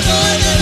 no, no, it.